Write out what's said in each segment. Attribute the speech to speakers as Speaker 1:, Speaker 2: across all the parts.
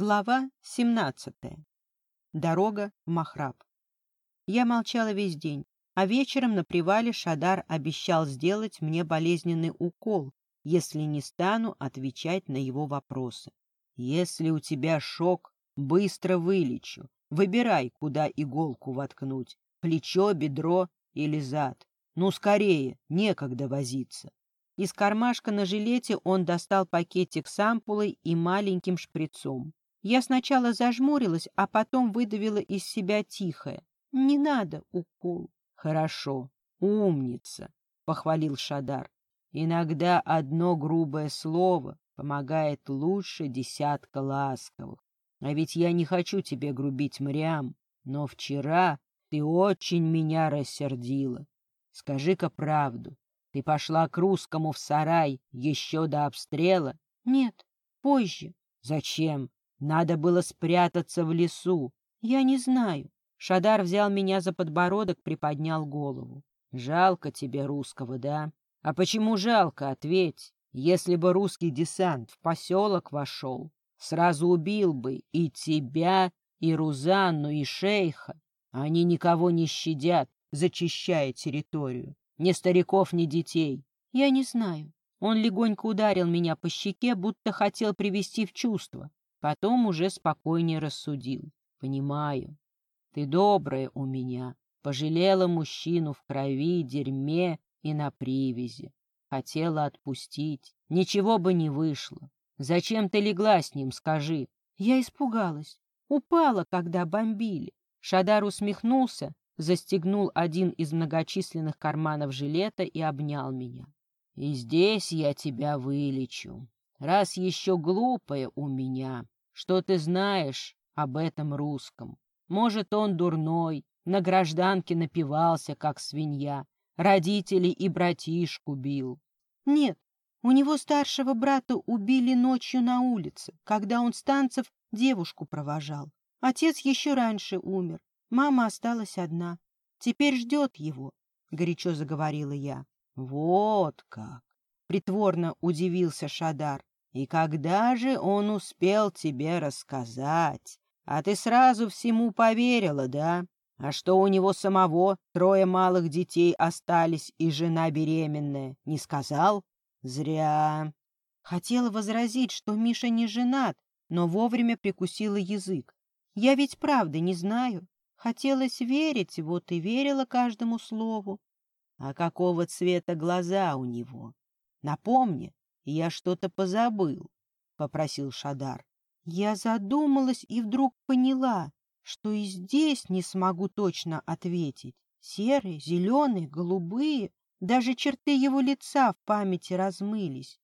Speaker 1: Глава 17. Дорога в Махраб. Я молчала весь день, а вечером на привале Шадар обещал сделать мне болезненный укол, если не стану отвечать на его вопросы. Если у тебя шок, быстро вылечу. Выбирай, куда иголку воткнуть, плечо, бедро или зад. Ну, скорее, некогда возиться. Из кармашка на жилете он достал пакетик с ампулой и маленьким шприцом. Я сначала зажмурилась, а потом выдавила из себя тихое. «Не надо укол». «Хорошо, умница», — похвалил Шадар. «Иногда одно грубое слово помогает лучше десятка ласковых. А ведь я не хочу тебе грубить, Мариам, но вчера ты очень меня рассердила. Скажи-ка правду, ты пошла к русскому в сарай еще до обстрела?
Speaker 2: Нет, позже.
Speaker 1: Зачем? Надо было спрятаться в лесу.
Speaker 2: Я не знаю. Шадар взял меня за подбородок, приподнял голову.
Speaker 1: Жалко тебе русского, да? А почему жалко, ответь. Если бы русский десант в поселок вошел, сразу убил бы и тебя, и Рузанну, и шейха. Они никого не щадят, зачищая территорию. Ни стариков, ни детей.
Speaker 2: Я не знаю. Он легонько ударил меня по щеке, будто хотел привести в чувство. Потом уже спокойнее рассудил.
Speaker 1: Понимаю, ты добрая у меня, пожалела мужчину в крови, дерьме и на привязи. Хотела отпустить, ничего бы не вышло. Зачем ты легла с ним, скажи?
Speaker 2: Я испугалась. Упала, когда бомбили. Шадар усмехнулся, застегнул один из многочисленных карманов жилета и обнял меня.
Speaker 1: И здесь я тебя вылечу раз еще глупая у меня, что ты знаешь об этом русском. Может, он дурной, на гражданке напивался, как свинья, родителей и братишку бил.
Speaker 2: Нет, у него старшего брата убили ночью на улице, когда он с танцев девушку провожал. Отец еще раньше умер, мама осталась одна. Теперь ждет его, — горячо заговорила я.
Speaker 1: — Вот как! — притворно удивился Шадар. И когда же он успел тебе рассказать? А ты сразу всему поверила, да? А что у него самого трое малых детей остались и жена беременная? Не сказал? Зря.
Speaker 2: Хотела возразить, что Миша не женат, но вовремя прикусила язык. Я ведь правда не знаю. Хотелось верить, вот и верила каждому слову.
Speaker 1: А какого цвета глаза у него? Напомни, я что-то позабыл, — попросил Шадар.
Speaker 2: Я задумалась и вдруг поняла, что и здесь не смогу точно ответить. Серые, зеленые, голубые, даже черты его лица в памяти размылись.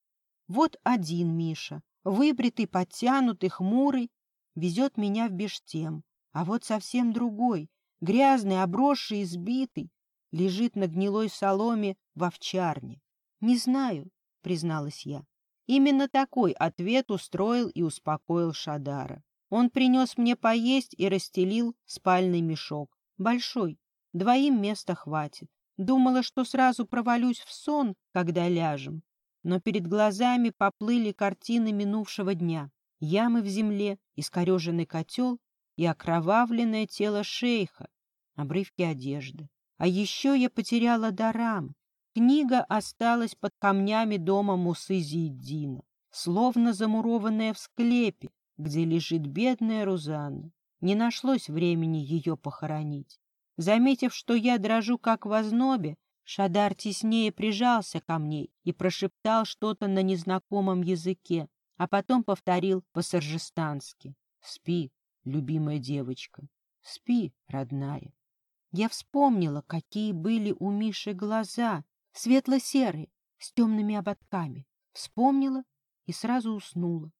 Speaker 2: Вот один Миша, выбритый, подтянутый, хмурый, везет меня в Бештем, а вот совсем другой, грязный, обросший, избитый, лежит на гнилой соломе в овчарне. Не знаю, призналась я. Именно такой ответ устроил и успокоил Шадара. Он принес мне поесть и расстелил спальный мешок. Большой, двоим места хватит. Думала, что сразу провалюсь в сон, когда ляжем. Но перед глазами поплыли картины минувшего дня. Ямы в земле, искореженный котел и окровавленное тело шейха, обрывки одежды. А еще я потеряла дарам, Книга осталась под камнями дома Мусы Зиеддина, словно замурованная в склепе, где лежит бедная Рузанна. Не нашлось времени ее похоронить. Заметив, что я дрожу, как в ознобе, Шадар теснее прижался ко мне и прошептал что-то на незнакомом языке, а потом повторил по-саржестански. «Спи, любимая девочка, спи, родная». Я вспомнила, какие были у Миши глаза, светло-серые, с темными ободками. Вспомнила и сразу уснула.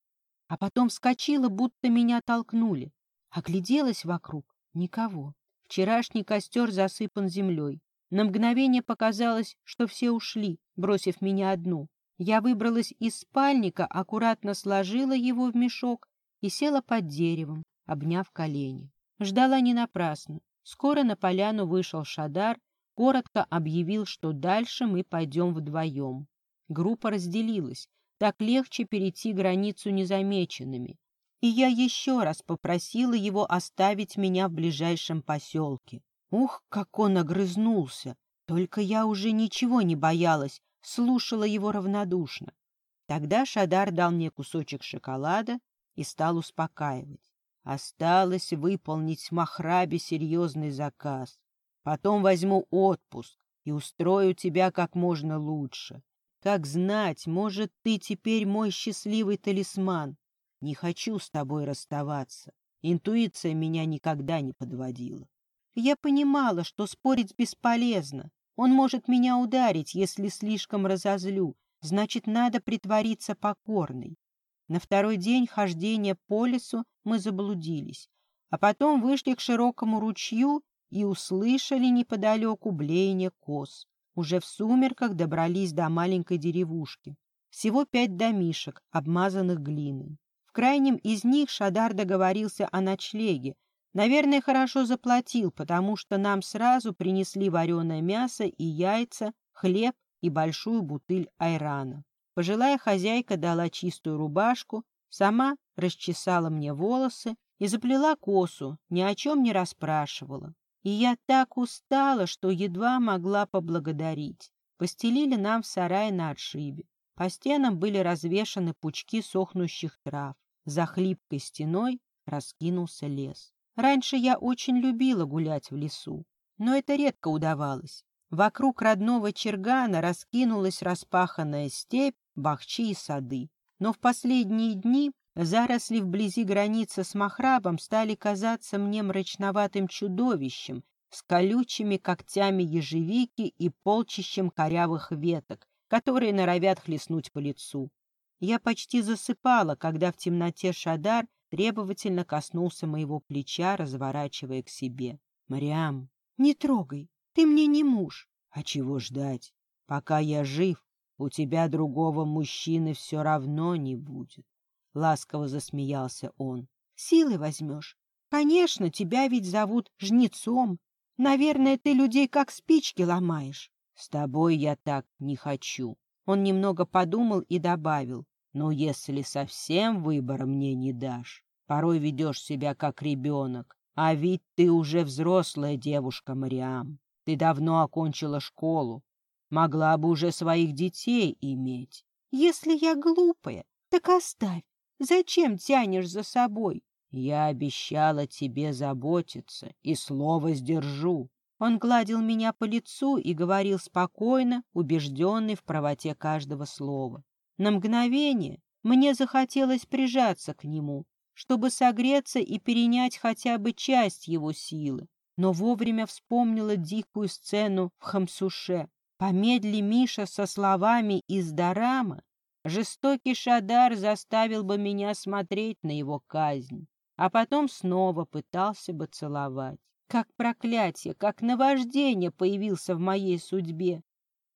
Speaker 2: А потом вскочила, будто меня толкнули. Огляделась вокруг — никого. Вчерашний костер засыпан землей. На мгновение показалось, что все ушли, бросив меня одну. Я выбралась из спальника, аккуратно сложила его в мешок и села под деревом, обняв колени. Ждала не напрасно. Скоро на поляну вышел Шадар коротко объявил, что дальше мы пойдем вдвоем. Группа разделилась, так легче перейти границу незамеченными.
Speaker 1: и я еще раз попросила его оставить меня в ближайшем поселке. Ух, как он огрызнулся! Только я уже ничего не боялась, слушала его равнодушно. Тогда Шадар дал мне кусочек шоколада и стал успокаивать. Осталось выполнить Махрабе серьезный заказ. Потом возьму отпуск и устрою тебя как можно лучше. Как знать, может, ты теперь мой счастливый талисман. Не хочу с тобой расставаться. Интуиция меня никогда не подводила. Я понимала, что спорить бесполезно. Он может меня ударить, если слишком разозлю. Значит, надо притвориться покорной. На второй день хождения по лесу мы заблудились, а потом вышли к широкому ручью и услышали неподалеку блеяние коз. Уже в сумерках добрались до маленькой деревушки. Всего пять домишек, обмазанных глиной. В крайнем из них Шадар договорился о ночлеге, Наверное, хорошо заплатил, потому что нам сразу принесли вареное мясо и яйца, хлеб и большую бутыль айрана. Пожилая хозяйка дала чистую рубашку, сама расчесала мне волосы и заплела косу, ни о чем не расспрашивала. И я так устала, что едва могла поблагодарить. Постелили нам в сарае на отшибе. По стенам были развешаны пучки сохнущих трав. За хлипкой стеной раскинулся лес. Раньше я очень любила гулять в лесу, но это редко удавалось. Вокруг родного Чергана раскинулась распаханная степь, бахчи и сады. Но в последние дни заросли вблизи границы с Махрабом стали казаться мне мрачноватым чудовищем с колючими когтями ежевики и полчищем корявых веток, которые норовят хлестнуть по лицу. Я почти засыпала, когда в темноте Шадар требовательно коснулся моего плеча, разворачивая к себе. — Мариам, не трогай, ты мне не муж. А чего ждать? Пока я жив, у тебя другого мужчины все равно не будет. Ласково засмеялся он. — Силы возьмешь. Конечно, тебя ведь зовут жнецом. Наверное, ты людей как спички ломаешь. С тобой я так не хочу. Он немного подумал и добавил. Но если совсем выбора мне не дашь, порой ведешь себя как ребенок, а ведь ты уже взрослая девушка, Мариам. Ты давно окончила школу, могла бы уже своих детей иметь. Если я глупая, так оставь. Зачем тянешь за собой? Я обещала тебе заботиться и слово сдержу. Он гладил меня по лицу и говорил спокойно, убежденный в правоте каждого слова. На мгновение мне захотелось прижаться к нему, чтобы согреться и перенять хотя бы часть его силы, но вовремя вспомнила дикую сцену в Хамсуше. Помедли Миша со словами из Дарама, жестокий Шадар заставил бы меня смотреть на его казнь, а потом снова пытался бы целовать. Как проклятие, как наваждение появился в моей судьбе.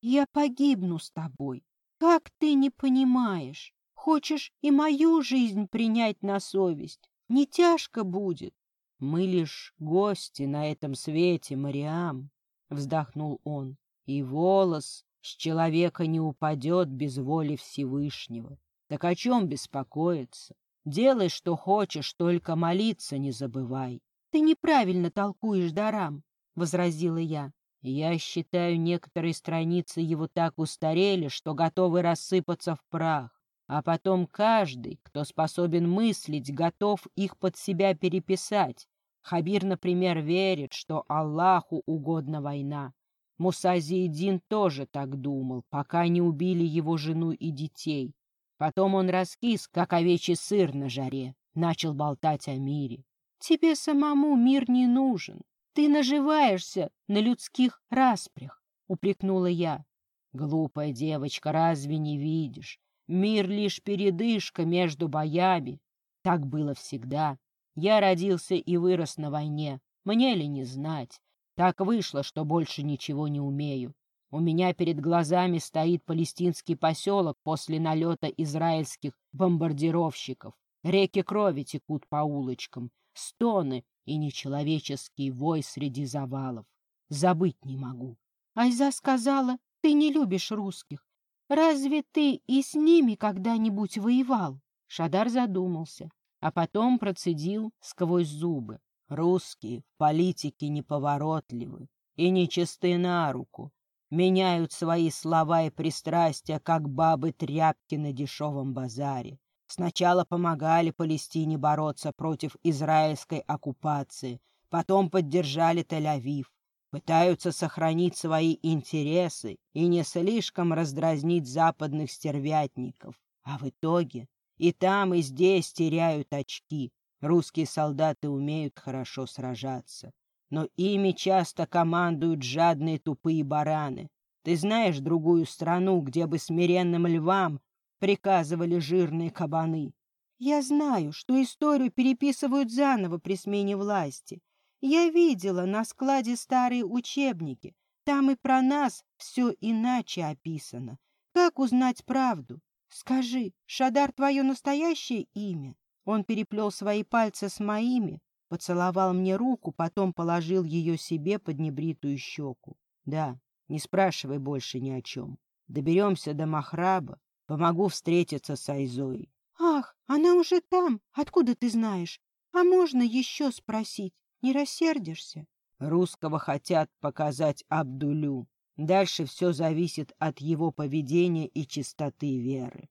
Speaker 1: Я погибну с тобой, как ты не понимаешь? Хочешь и мою жизнь принять на совесть? Не тяжко будет. Мы лишь гости на этом свете, Мариам, — вздохнул он. И волос с человека не упадет без воли Всевышнего. Так о чем беспокоиться? Делай, что хочешь, только молиться не забывай. — Ты неправильно толкуешь, Дарам, — возразила я. Я считаю, некоторые страницы его так устарели, что готовы рассыпаться в прах. А потом каждый, кто способен мыслить, готов их под себя переписать. Хабир, например, верит, что Аллаху угодна война. Муса Зиедин тоже так думал, пока не убили его жену и детей. Потом он раскис, как овечий сыр на жаре, начал болтать о мире. Тебе самому мир не нужен. Ты наживаешься на людских распрях, — упрекнула я. Глупая девочка, разве не видишь? Мир лишь передышка между боями. Так было всегда. Я родился и вырос на войне. Мне ли не знать? Так вышло, что больше ничего не умею. У меня перед глазами стоит палестинский поселок после налета израильских бомбардировщиков. Реки крови текут по улочкам, стоны и нечеловеческий вой среди завалов. Забыть не могу. Айза сказала, ты не любишь русских. Разве ты и с ними когда-нибудь воевал? Шадар задумался. а потом процедил сквозь зубы. Русские в политике неповоротливы и нечисты на руку, меняют свои слова и пристрастия, как бабы тряпки на дешевом базаре. Сначала помогали Палестине бороться против израильской оккупации, потом поддержали Тель-Авив, пытаются сохранить свои интересы и не слишком раздразнить западных стервятников, а в итоге и там, и здесь теряют очки. Русские солдаты умеют хорошо сражаться, но ими часто командуют жадные тупые бараны. Ты знаешь другую страну, где бы смиренным львам приказывали жирные кабаны?
Speaker 2: Я знаю, что историю переписывают заново при смене власти. Я видела на складе старые учебники. Там и про нас все иначе описано. Как узнать правду? «Скажи, Шадар твое настоящее имя?» Он переплел свои пальцы с моими, поцеловал мне руку, потом положил ее себе под небритую щеку. «Да, не спрашивай больше ни о чем. Доберемся до Махраба, помогу встретиться с Айзой». «Ах, она уже там! Откуда ты знаешь? А можно еще спросить? Не рассердишься?»
Speaker 1: «Русского хотят показать Абдулю. Дальше все зависит от его поведения и чистоты веры.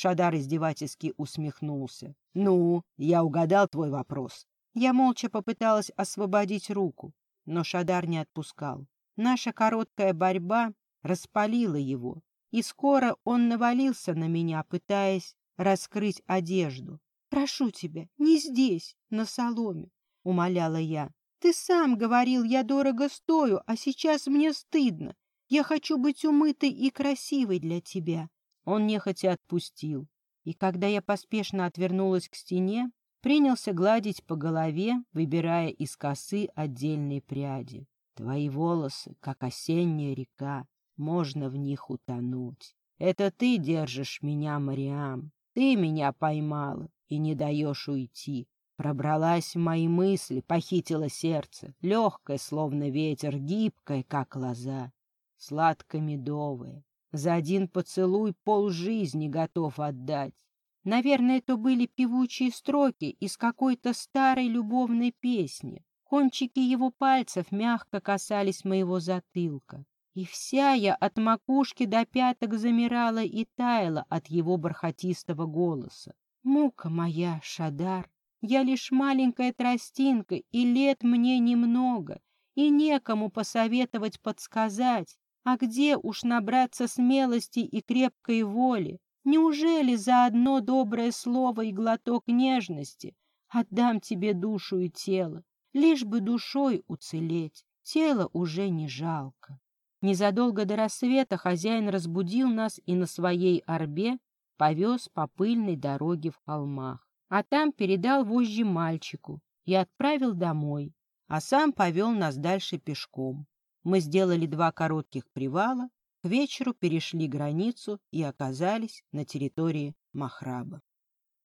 Speaker 1: Шадар издевательски усмехнулся. «Ну, я угадал твой вопрос». Я молча попыталась освободить руку, но Шадар не отпускал. Наша короткая борьба распалила его, и скоро он навалился на меня, пытаясь раскрыть одежду.
Speaker 2: «Прошу тебя, не здесь, на соломе», — умоляла я. Ты сам говорил, я дорого стою, а сейчас мне стыдно. Я хочу быть умытой и красивой для тебя.
Speaker 1: Он нехотя отпустил, и когда я поспешно отвернулась к стене, принялся гладить по голове, выбирая из косы отдельные пряди. Твои волосы, как осенняя река, можно в них утонуть. Это ты держишь меня, Мариам. Ты меня поймала и не даешь уйти. Пробралась в мои мысли, похитила сердце, легкое, словно ветер, гибкое, как лоза, сладко-медовое. За один поцелуй полжизни готов отдать. Наверное, это были певучие строки из какой-то старой любовной песни. Кончики его пальцев мягко касались моего затылка. И вся я от макушки до пяток замирала и таяла от его бархатистого голоса. Мука моя, Шадар, я лишь маленькая тростинка, и лет мне немного, и некому посоветовать подсказать. А где уж набраться смелости и крепкой воли? Неужели за одно доброе слово и глоток нежности отдам тебе душу и тело, лишь бы душой уцелеть? Тело уже не жалко. Незадолго до рассвета хозяин разбудил нас и на своей орбе повез по пыльной дороге в холмах а там передал вожжи мальчику и отправил домой, а сам повел нас дальше пешком. Мы сделали два коротких привала, к вечеру перешли границу и оказались на территории Махраба.